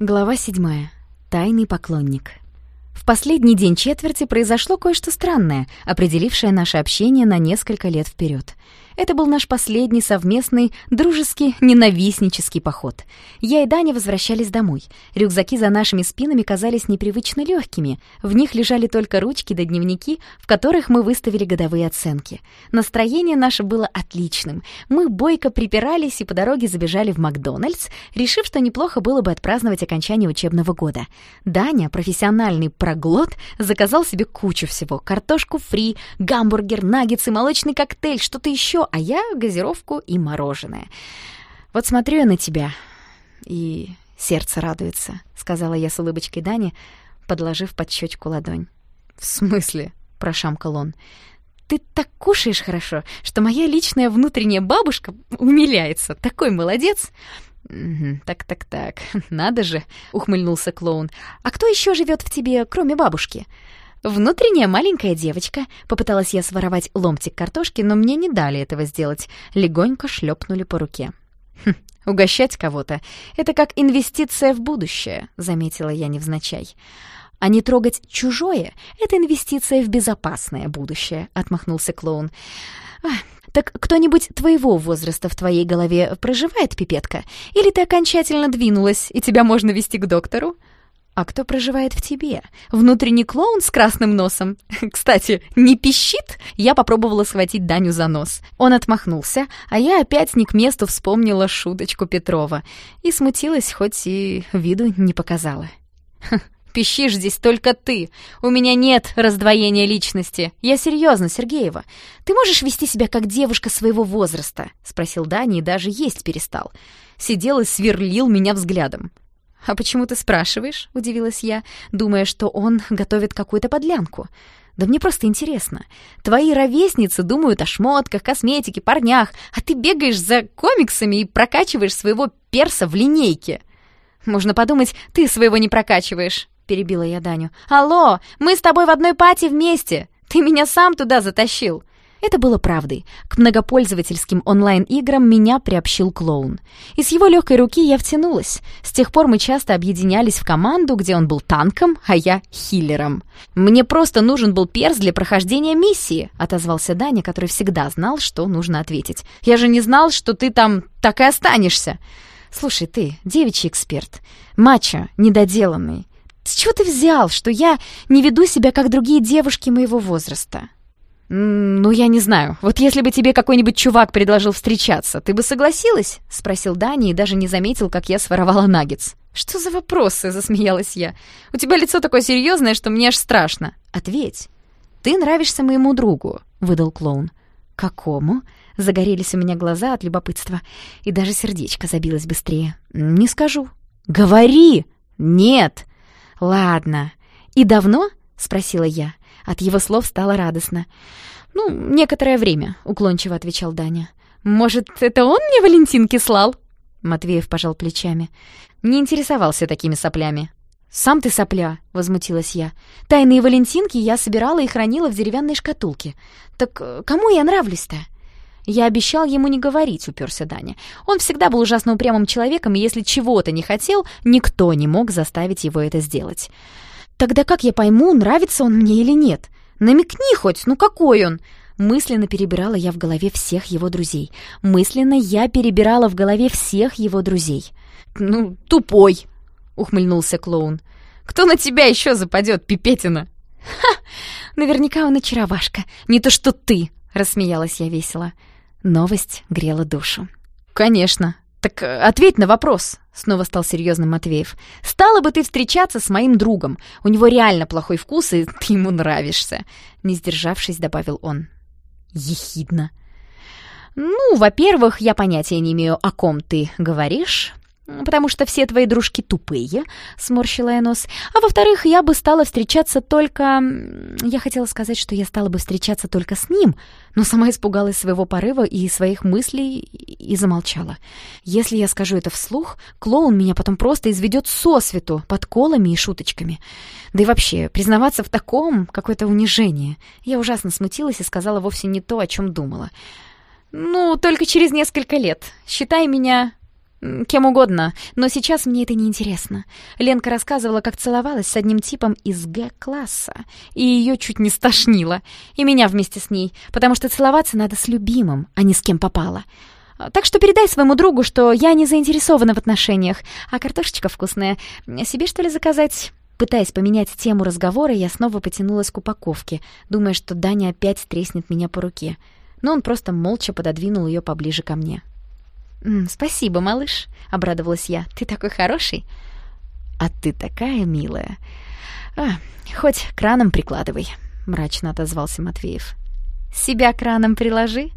Глава седьмая. Тайный поклонник. В последний день четверти произошло кое-что странное, определившее наше общение на несколько лет вперед. Это был наш последний совместный, дружеский, ненавистнический поход. Я и Даня возвращались домой. Рюкзаки за нашими спинами казались непривычно легкими. В них лежали только ручки да дневники, в которых мы выставили годовые оценки. Настроение наше было отличным. Мы бойко припирались и по дороге забежали в Макдональдс, решив, что неплохо было бы отпраздновать окончание учебного года. Даня, профессиональный проглот, заказал себе кучу всего. Картошку фри, гамбургер, наггетсы, молочный коктейль, что-то еще, а я — газировку и мороженое. «Вот смотрю я на тебя, и сердце радуется», — сказала я с улыбочкой Дани, подложив под щечку ладонь. «В смысле?» — прошамкал он. «Ты так кушаешь хорошо, что моя личная внутренняя бабушка умиляется. Такой молодец!» «Так-так-так, надо же!» — ухмыльнулся клоун. «А кто еще живет в тебе, кроме бабушки?» «Внутренняя маленькая девочка», — попыталась я своровать ломтик картошки, но мне не дали этого сделать. Легонько шлепнули по руке. «Хм, угощать кого-то — это как инвестиция в будущее», — заметила я невзначай. «А не трогать чужое — это инвестиция в безопасное будущее», — отмахнулся клоун. «Так кто-нибудь твоего возраста в твоей голове проживает, пипетка? Или ты окончательно двинулась, и тебя можно вести к доктору?» А кто проживает в тебе? Внутренний клоун с красным носом? Кстати, не пищит? Я попробовала схватить Даню за нос. Он отмахнулся, а я опять не к месту вспомнила шуточку Петрова. И смутилась, хоть и виду не показала. Пищишь здесь только ты. У меня нет раздвоения личности. Я серьезно, Сергеева. Ты можешь вести себя как девушка своего возраста?» — спросил Даня и даже есть перестал. Сидел и сверлил меня взглядом. «А почему ты спрашиваешь?» — удивилась я, думая, что он готовит какую-то подлянку. «Да мне просто интересно. Твои ровесницы думают о шмотках, косметике, парнях, а ты бегаешь за комиксами и прокачиваешь своего перса в линейке». «Можно подумать, ты своего не прокачиваешь», — перебила я Даню. «Алло, мы с тобой в одной пати вместе. Ты меня сам туда затащил». Это было правдой. К многопользовательским онлайн-играм меня приобщил клоун. И с его легкой руки я втянулась. С тех пор мы часто объединялись в команду, где он был танком, а я — хиллером. «Мне просто нужен был перс для прохождения миссии», — отозвался Даня, который всегда знал, что нужно ответить. «Я же не знал, что ты там так и останешься». «Слушай, ты, девичий эксперт, мачо, недоделанный. С чего ты взял, что я не веду себя, как другие девушки моего возраста?» «Ну, я не знаю. Вот если бы тебе какой-нибудь чувак предложил встречаться, ты бы согласилась?» — спросил Дани и даже не заметил, как я своровала наггетс. «Что за вопросы?» — засмеялась я. «У тебя лицо такое серьезное, что мне аж страшно. Ответь». «Ты нравишься моему другу», — выдал клоун. «Какому?» — загорелись у меня глаза от любопытства, и даже сердечко забилось быстрее. «Не скажу». «Говори!» «Нет!» «Ладно. И давно?» — спросила я. От его слов стало радостно. «Ну, некоторое время», — уклончиво отвечал Даня. «Может, это он мне Валентинки слал?» Матвеев пожал плечами. «Не интересовался такими соплями». «Сам ты сопля», — возмутилась я. «Тайные Валентинки я собирала и хранила в деревянной шкатулке. Так э, кому я нравлюсь-то?» «Я обещал ему не говорить», — уперся Даня. «Он всегда был ужасно упрямым человеком, и если чего-то не хотел, никто не мог заставить его это сделать». Тогда как я пойму, нравится он мне или нет? Намекни хоть, ну какой он? Мысленно перебирала я в голове всех его друзей. Мысленно я перебирала в голове всех его друзей. «Ну, тупой!» — ухмыльнулся клоун. «Кто на тебя еще западет, пипетина?» «Ха! Наверняка он очаровашка. Не то что ты!» — рассмеялась я весело. Новость грела душу. «Конечно!» «Так э, ответь на вопрос», — снова стал серьезным Матвеев. «Стала бы ты встречаться с моим другом? У него реально плохой вкус, и ты ему нравишься», — не сдержавшись, добавил он. Ехидно. «Ну, во-первых, я понятия не имею, о ком ты говоришь потому что все твои дружки тупые», — сморщила я нос. «А во-вторых, я бы стала встречаться только... Я хотела сказать, что я стала бы встречаться только с ним, но сама испугалась своего порыва и своих мыслей и замолчала. Если я скажу это вслух, клоун меня потом просто изведет сосвету подколами и шуточками. Да и вообще, признаваться в таком — какое-то унижение. Я ужасно смутилась и сказала вовсе не то, о чем думала. «Ну, только через несколько лет. Считай меня Кем угодно, но сейчас мне это не интересно. Ленка рассказывала, как целовалась с одним типом из Г-класса, и ее чуть не стошнило, и меня вместе с ней, потому что целоваться надо с любимым, а не с кем попало. Так что передай своему другу, что я не заинтересована в отношениях, а картошечка вкусная. Себе, что ли, заказать?» Пытаясь поменять тему разговора, я снова потянулась к упаковке, думая, что Даня опять треснет меня по руке. Но он просто молча пододвинул ее поближе ко мне. «Спасибо, малыш», — обрадовалась я. «Ты такой хороший». «А ты такая милая». «А, хоть краном прикладывай», — мрачно отозвался Матвеев. «Себя краном приложи»,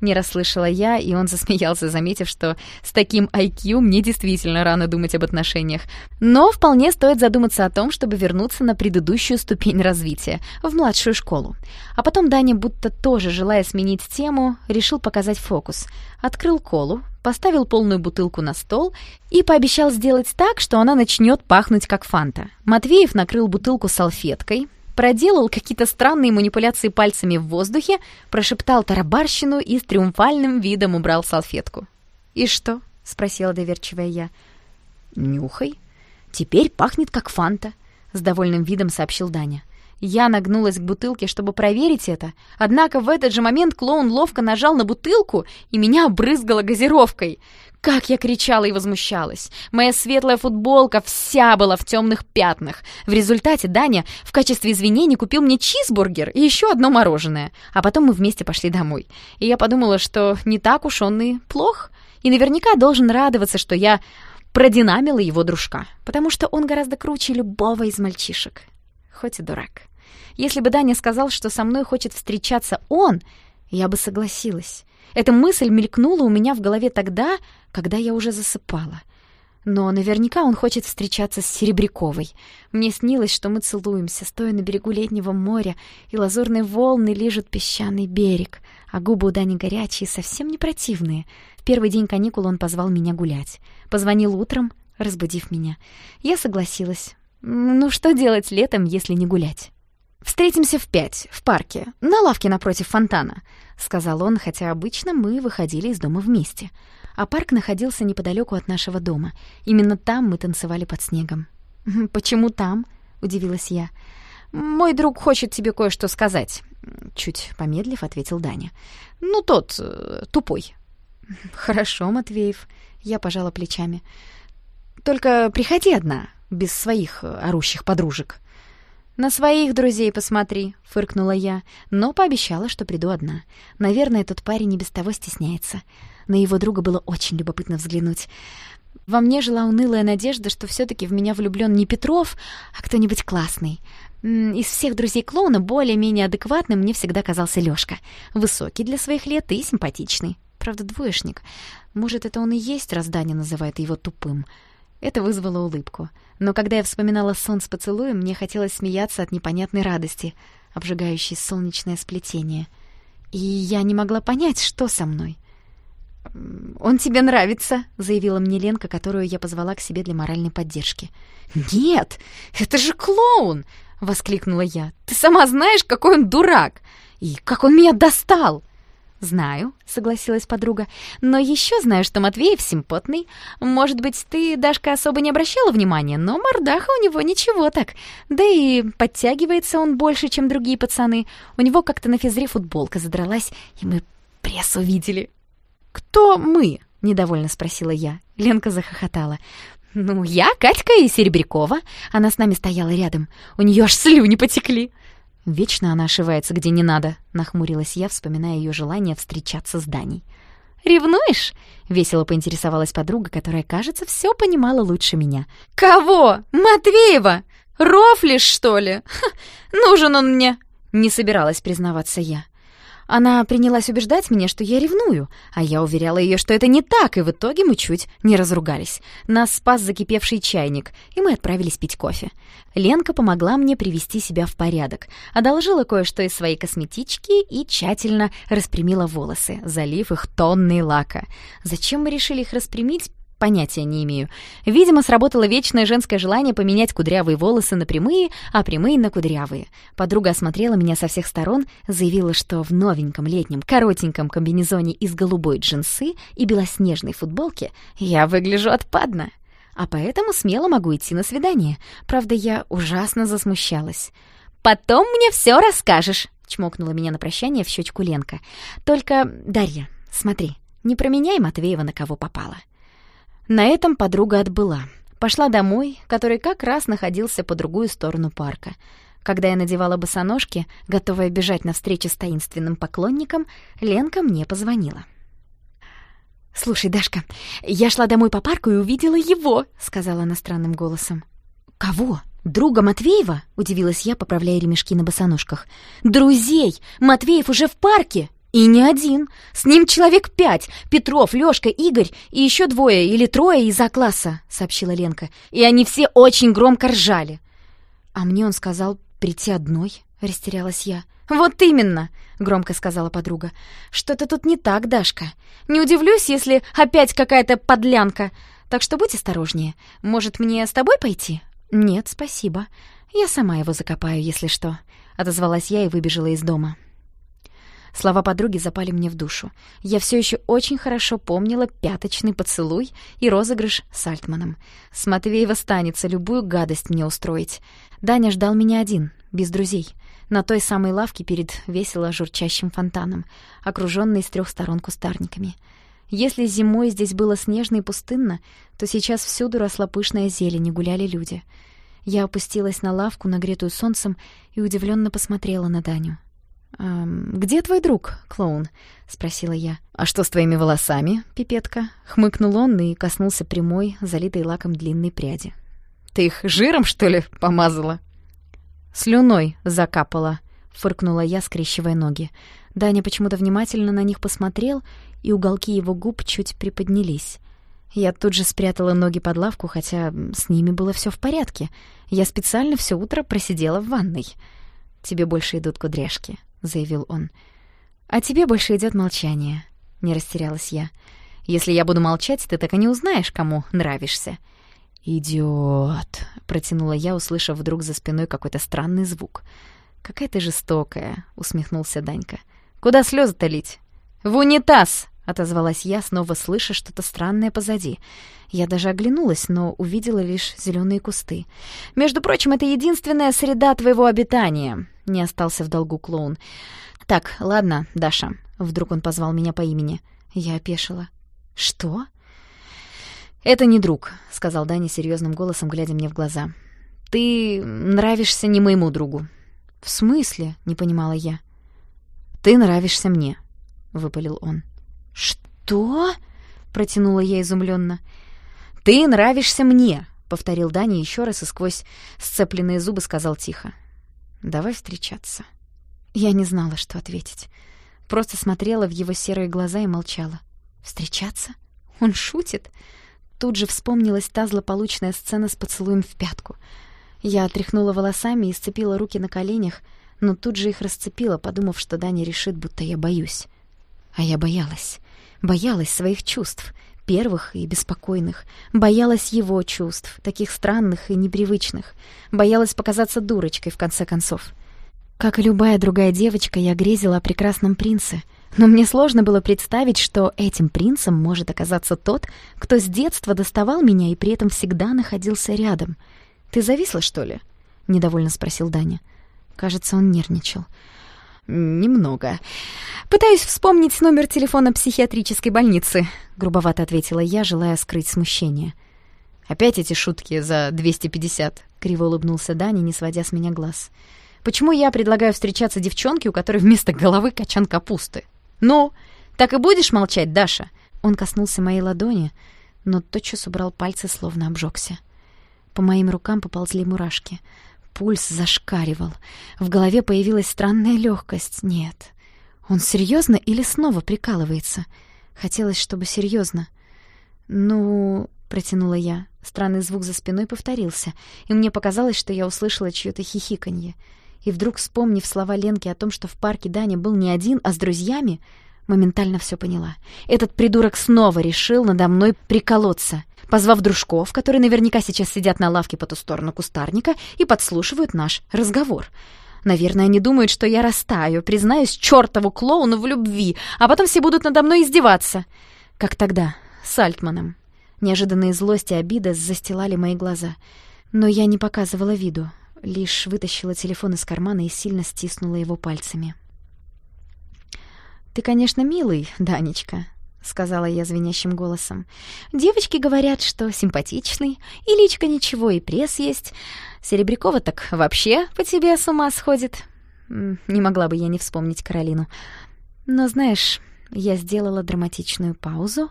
не расслышала я, и он засмеялся, заметив, что с таким IQ мне действительно рано думать об отношениях. Но вполне стоит задуматься о том, чтобы вернуться на предыдущую ступень развития, в младшую школу. А потом Даня, будто тоже желая сменить тему, решил показать фокус. Открыл колу, поставил полную бутылку на стол и пообещал сделать так, что она начнет пахнуть как фанта. Матвеев накрыл бутылку салфеткой, проделал какие-то странные манипуляции пальцами в воздухе, прошептал тарабарщину и с триумфальным видом убрал салфетку. «И что?» — спросила доверчивая я. «Нюхай. Теперь пахнет как фанта», — с довольным видом сообщил Даня. Я нагнулась к бутылке, чтобы проверить это, однако в этот же момент клоун ловко нажал на бутылку, и меня обрызгало газировкой. Как я кричала и возмущалась. Моя светлая футболка вся была в темных пятнах. В результате Даня в качестве извинений купил мне чизбургер и еще одно мороженое. А потом мы вместе пошли домой. И я подумала, что не так уж он и плох. И наверняка должен радоваться, что я продинамила его дружка. Потому что он гораздо круче любого из мальчишек. Хоть и дурак. Если бы Даня сказал, что со мной хочет встречаться он, я бы согласилась. Эта мысль мелькнула у меня в голове тогда, когда я уже засыпала. Но наверняка он хочет встречаться с Серебряковой. Мне снилось, что мы целуемся, стоя на берегу летнего моря, и лазурные волны лижут песчаный берег, а губы у Дани горячие, совсем не противные. В первый день каникул он позвал меня гулять. Позвонил утром, разбудив меня. Я согласилась. Ну что делать летом, если не гулять? «Встретимся в пять, в парке, на лавке напротив фонтана», — сказал он, хотя обычно мы выходили из дома вместе. А парк находился неподалеку от нашего дома. Именно там мы танцевали под снегом. «Почему там?» — удивилась я. «Мой друг хочет тебе кое-что сказать», — чуть помедлив ответил Даня. «Ну, тот, э, тупой». «Хорошо, Матвеев», — я пожала плечами. «Только приходи одна, без своих э, орущих подружек». «На своих друзей посмотри», — фыркнула я, но пообещала, что приду одна. Наверное, тот парень не без того стесняется. На его друга было очень любопытно взглянуть. Во мне жила унылая надежда, что все таки в меня влюблен не Петров, а кто-нибудь классный. Из всех друзей клоуна более-менее адекватным мне всегда казался Лёшка. Высокий для своих лет и симпатичный. Правда, двоечник. Может, это он и есть, раз Даня называет его тупым. Это вызвало улыбку. Но когда я вспоминала сон с поцелуем, мне хотелось смеяться от непонятной радости, обжигающей солнечное сплетение. И я не могла понять, что со мной. «Он тебе нравится», — заявила мне Ленка, которую я позвала к себе для моральной поддержки. «Нет, это же клоун!» — воскликнула я. «Ты сама знаешь, какой он дурак! И как он меня достал!» «Знаю», — согласилась подруга. «Но еще знаю, что Матвеев симпотный. Может быть, ты, Дашка, особо не обращала внимания, но мордаха у него ничего так. Да и подтягивается он больше, чем другие пацаны. У него как-то на физре футболка задралась, и мы пресс увидели». «Кто мы?» — недовольно спросила я. Ленка захохотала. «Ну, я, Катька и Серебрякова. Она с нами стояла рядом. У нее аж слюни потекли». «Вечно она ошивается, где не надо», — нахмурилась я, вспоминая ее желание встречаться с Даней. «Ревнуешь?» — весело поинтересовалась подруга, которая, кажется, все понимала лучше меня. «Кого? Матвеева? Рофлишь, что ли? Ха, нужен он мне!» — не собиралась признаваться я. Она принялась убеждать меня, что я ревную, а я уверяла ее, что это не так, и в итоге мы чуть не разругались. Нас спас закипевший чайник, и мы отправились пить кофе. Ленка помогла мне привести себя в порядок, одолжила кое-что из своей косметички и тщательно распрямила волосы, залив их тонной лака. Зачем мы решили их распрямить, Понятия не имею. Видимо, сработало вечное женское желание поменять кудрявые волосы на прямые, а прямые на кудрявые. Подруга осмотрела меня со всех сторон, заявила, что в новеньком летнем коротеньком комбинезоне из голубой джинсы и белоснежной футболки я выгляжу отпадно. А поэтому смело могу идти на свидание. Правда, я ужасно засмущалась. «Потом мне все расскажешь», — чмокнула меня на прощание в щечку Ленка. «Только, Дарья, смотри, не променяй Матвеева на кого попало». На этом подруга отбыла. Пошла домой, который как раз находился по другую сторону парка. Когда я надевала босоножки, готовая бежать навстречу с таинственным поклонником, Ленка мне позвонила. «Слушай, Дашка, я шла домой по парку и увидела его», — сказала она странным голосом. «Кого? Друга Матвеева?» — удивилась я, поправляя ремешки на босоножках. «Друзей! Матвеев уже в парке!» «И не один. С ним человек пять. Петров, Лёшка, Игорь и еще двое или трое из А-класса», — сообщила Ленка. «И они все очень громко ржали». «А мне он сказал прийти одной», — растерялась я. «Вот именно», — громко сказала подруга. «Что-то тут не так, Дашка. Не удивлюсь, если опять какая-то подлянка. Так что будь осторожнее. Может, мне с тобой пойти?» «Нет, спасибо. Я сама его закопаю, если что», — отозвалась я и выбежала из дома. Слова подруги запали мне в душу. Я все еще очень хорошо помнила пяточный поцелуй и розыгрыш с Альтманом. С Матвеева станется любую гадость мне устроить. Даня ждал меня один, без друзей, на той самой лавке перед весело журчащим фонтаном, окружённый с трех сторон кустарниками. Если зимой здесь было снежно и пустынно, то сейчас всюду росла пышная зелень и гуляли люди. Я опустилась на лавку, нагретую солнцем, и удивленно посмотрела на Даню. «Эм, «Где твой друг, клоун?» — спросила я. «А что с твоими волосами, пипетка?» — хмыкнул он и коснулся прямой, залитой лаком длинной пряди. «Ты их жиром, что ли, помазала?» «Слюной закапала», — фыркнула я, скрещивая ноги. Даня почему-то внимательно на них посмотрел, и уголки его губ чуть приподнялись. Я тут же спрятала ноги под лавку, хотя с ними было все в порядке. Я специально все утро просидела в ванной. «Тебе больше идут кудряшки», — заявил он. «А тебе больше идет молчание», — не растерялась я. «Если я буду молчать, ты так и не узнаешь, кому нравишься». «Идиот», — протянула я, услышав вдруг за спиной какой-то странный звук. «Какая ты жестокая», — усмехнулся Данька. «Куда слезы-то лить?» «В унитаз!» — отозвалась я, снова слыша что-то странное позади. Я даже оглянулась, но увидела лишь зеленые кусты. «Между прочим, это единственная среда твоего обитания», — не остался в долгу клоун. «Так, ладно, Даша». Вдруг он позвал меня по имени. Я опешила. «Что?» «Это не друг», — сказал Даня серьезным голосом, глядя мне в глаза. «Ты нравишься не моему другу». «В смысле?» — не понимала я. «Ты нравишься мне», — выпалил он. «Что?» — протянула я изумленно. «Ты нравишься мне», — повторил Даня еще раз и сквозь сцепленные зубы сказал тихо. «Давай встречаться». Я не знала, что ответить. Просто смотрела в его серые глаза и молчала. «Встречаться? Он шутит?» Тут же вспомнилась та злополучная сцена с поцелуем в пятку. Я отряхнула волосами и сцепила руки на коленях, но тут же их расцепила, подумав, что Даня решит, будто я боюсь. А я боялась. Боялась своих чувств, первых и беспокойных. Боялась его чувств, таких странных и непривычных. Боялась показаться дурочкой, в конце концов. Как и любая другая девочка, я грезила о прекрасном принце — но мне сложно было представить, что этим принцем может оказаться тот, кто с детства доставал меня и при этом всегда находился рядом. «Ты зависла, что ли?» — недовольно спросил Даня. Кажется, он нервничал. «Немного. Пытаюсь вспомнить номер телефона психиатрической больницы», — грубовато ответила я, желая скрыть смущение. «Опять эти шутки за 250?» — криво улыбнулся Даня, не сводя с меня глаз. «Почему я предлагаю встречаться девчонке, у которой вместо головы качан капусты?» «Ну, так и будешь молчать, Даша?» Он коснулся моей ладони, но тотчас убрал пальцы, словно обжегся. По моим рукам поползли мурашки. Пульс зашкаливал. В голове появилась странная легкость. Нет. Он серьезно или снова прикалывается? Хотелось, чтобы серьезно. «Ну...» — протянула я. Странный звук за спиной повторился, и мне показалось, что я услышала чьё-то хихиканье. И вдруг, вспомнив слова Ленки о том, что в парке Даня был не один, а с друзьями, Моментально все поняла. Этот придурок снова решил надо мной приколоться, позвав дружков, которые наверняка сейчас сидят на лавке по ту сторону кустарника и подслушивают наш разговор. Наверное, они думают, что я растаю, признаюсь чертову клоуну в любви, а потом все будут надо мной издеваться. Как тогда, с Альтманом. Неожиданные злость и обида застилали мои глаза. Но я не показывала виду, лишь вытащила телефон из кармана и сильно стиснула его пальцами. «Ты, конечно, милый, Данечка», — сказала я звенящим голосом. «Девочки говорят, что симпатичный, и личка ничего, и пресс есть. Серебрякова так вообще по тебе с ума сходит». Не могла бы я не вспомнить Каролину. Но, знаешь, я сделала драматичную паузу.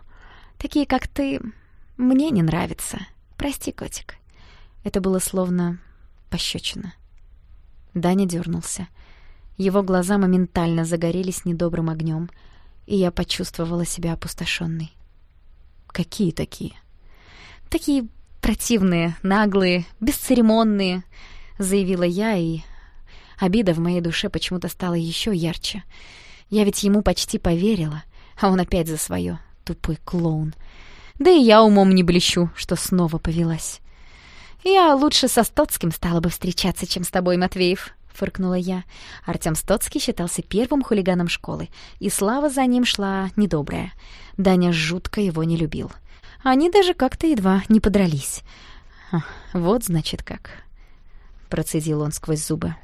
Такие, как ты, мне не нравятся. Прости, котик. Это было словно пощечина. Даня дернулся. Его глаза моментально загорелись недобрым огнем, и я почувствовала себя опустошенной. «Какие такие?» «Такие противные, наглые, бесцеремонные», — заявила я, и обида в моей душе почему-то стала еще ярче. Я ведь ему почти поверила, а он опять за свое, тупой клоун. Да и я умом не блещу, что снова повелась. Я лучше со Стоцким стала бы встречаться, чем с тобой, Матвеев. — фыркнула я. Артем Стоцкий считался первым хулиганом школы, и слава за ним шла недобрая. Даня жутко его не любил. Они даже как-то едва не подрались. «Вот, значит, как...» — процедил он сквозь зубы.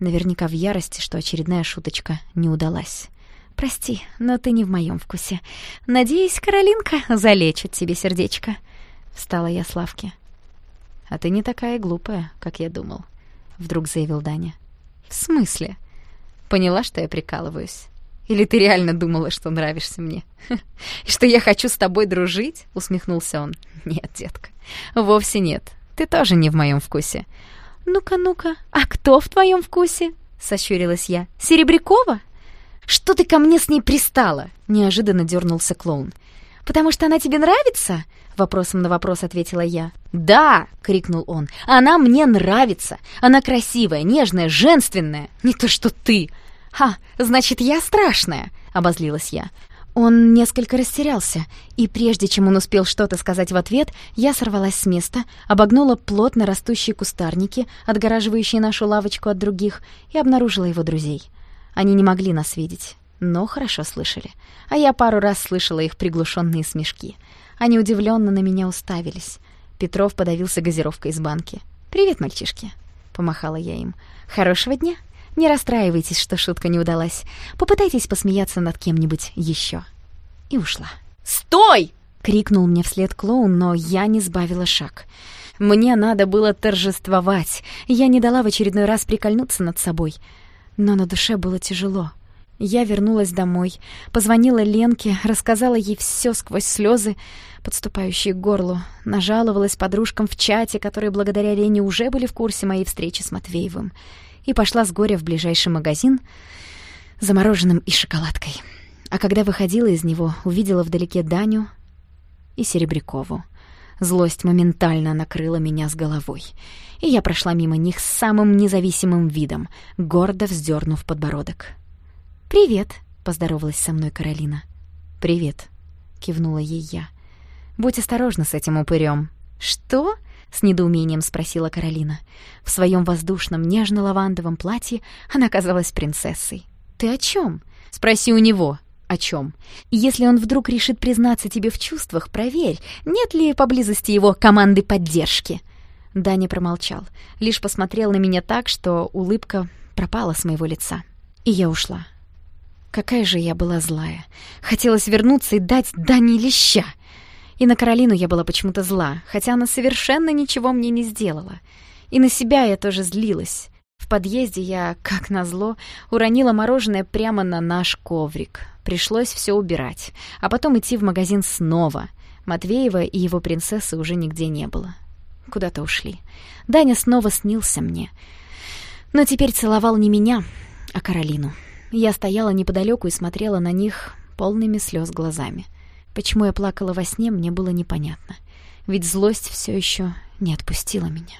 Наверняка в ярости, что очередная шуточка не удалась. «Прости, но ты не в моем вкусе. Надеюсь, Каролинка залечит тебе сердечко». Встала я с лавки. «А ты не такая глупая, как я думал», — вдруг заявил Даня. «В смысле?» «Поняла, что я прикалываюсь? Или ты реально думала, что нравишься мне? И что я хочу с тобой дружить?» — усмехнулся он. «Нет, детка, вовсе нет. Ты тоже не в моем вкусе». «Ну-ка, ну-ка, а кто в твоем вкусе?» — сощурилась я. «Серебрякова?» «Что ты ко мне с ней пристала?» — неожиданно дернулся клоун. «Потому что она тебе нравится?» Вопросом на вопрос ответила я. «Да!» — крикнул он. «Она мне нравится! Она красивая, нежная, женственная! Не то что ты!» «Ха, значит, я страшная!» — обозлилась я. Он несколько растерялся, и прежде чем он успел что-то сказать в ответ, я сорвалась с места, обогнула плотно растущие кустарники, отгораживающие нашу лавочку от других, и обнаружила его друзей. Они не могли нас видеть, но хорошо слышали, а я пару раз слышала их приглушенные смешки — они удивленно на меня уставились. Петров подавился газировкой из банки. «Привет, мальчишки!» — помахала я им. «Хорошего дня! Не расстраивайтесь, что шутка не удалась. Попытайтесь посмеяться над кем-нибудь еще». И ушла. «Стой!» — крикнул мне вслед клоун, но я не сбавила шаг. Мне надо было торжествовать. Я не дала в очередной раз прикольнуться над собой. Но на душе было тяжело. Я вернулась домой, позвонила Ленке, рассказала ей все сквозь слезы, подступающие к горлу, нажаловалась подружкам в чате, которые благодаря Лене уже были в курсе моей встречи с Матвеевым, и пошла с горя в ближайший магазин за мороженым и шоколадкой. А когда выходила из него, увидела вдалеке Даню и Серебрякову. Злость моментально накрыла меня с головой, и я прошла мимо них с самым независимым видом, гордо вздернув подбородок. «Привет», — поздоровалась со мной Каролина. «Привет», — кивнула ей я. «Будь осторожна с этим упырем». «Что?» — с недоумением спросила Каролина. В своем воздушном нежно-лавандовом платье она казалась принцессой. «Ты о чем? Спроси у него». «О чем? Если он вдруг решит признаться тебе в чувствах, проверь, нет ли поблизости его команды поддержки». Даня промолчал, лишь посмотрел на меня так, что улыбка пропала с моего лица. И я ушла. Какая же я была злая. Хотелось вернуться и дать Дани леща. И на Каролину я была почему-то зла, хотя она совершенно ничего мне не сделала. И на себя я тоже злилась. В подъезде я, как назло, уронила мороженое прямо на наш коврик. Пришлось все убирать, а потом идти в магазин снова. Матвеева и его принцессы уже нигде не было. Куда-то ушли. Даня снова снился мне. Но теперь целовал не меня, а Каролину. Я стояла неподалеку и смотрела на них полными слез глазами. Почему я плакала во сне, мне было непонятно. Ведь злость все еще не отпустила меня.